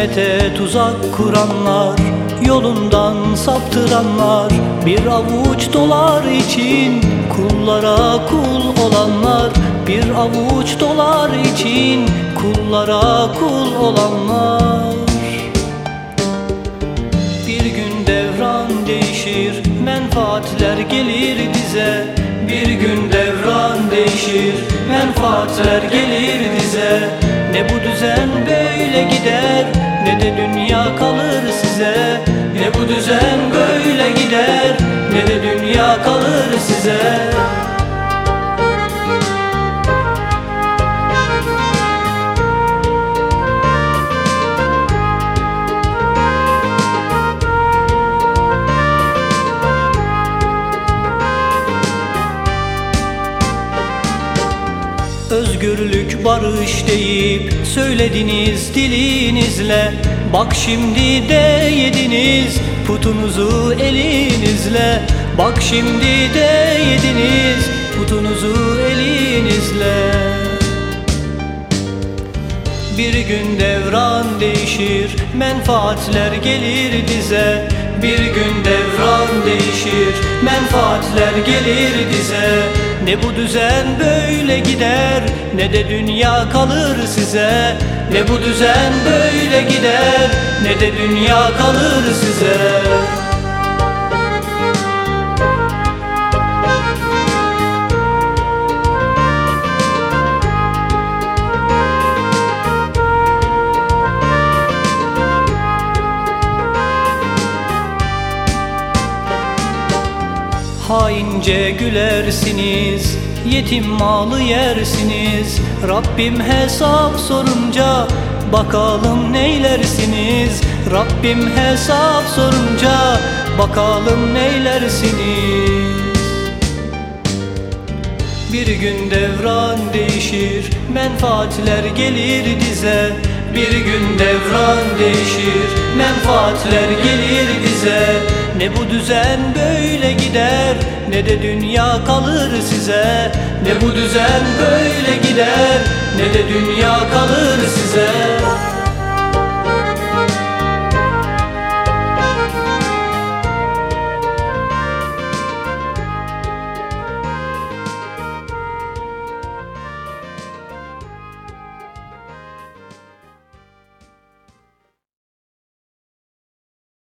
Millete tuzak kuranlar Yolundan saptıranlar Bir avuç dolar için Kullara kul olanlar Bir avuç dolar için Kullara kul olanlar. Bir gün devran değişir Menfaatler gelir dize Bir gün devran değişir Menfaatler gelir dize Ne bu düzen Özgürlük barış deyip söylediniz dilinizle. Bak şimdi de yediniz putunuzu elinizle. Bak şimdi de yediniz putunuzu elinizle. Bir gün devran değişir menfaatler gelir dize. Bir gün devran değişir menfaatler gelir dize Ne bu düzen böyle gider ne de dünya kalır size. Ne bu düzen böyle gider ne de dünya kalır Haince gülersiniz Yetim malı yersiniz. Rabbim hesap sorunca Bakalım neylersiniz? Rabbim hesap sorunca Bakalım neylersiniz? Bir gün devran değişir Menfaatler gelir dize Bir gün devran değişir. Menfaatler gelir dize Ne bu düzen böyle gider Ne de dünya kalır size. Ne bu düzen böyle gider Ne de dünya kalır size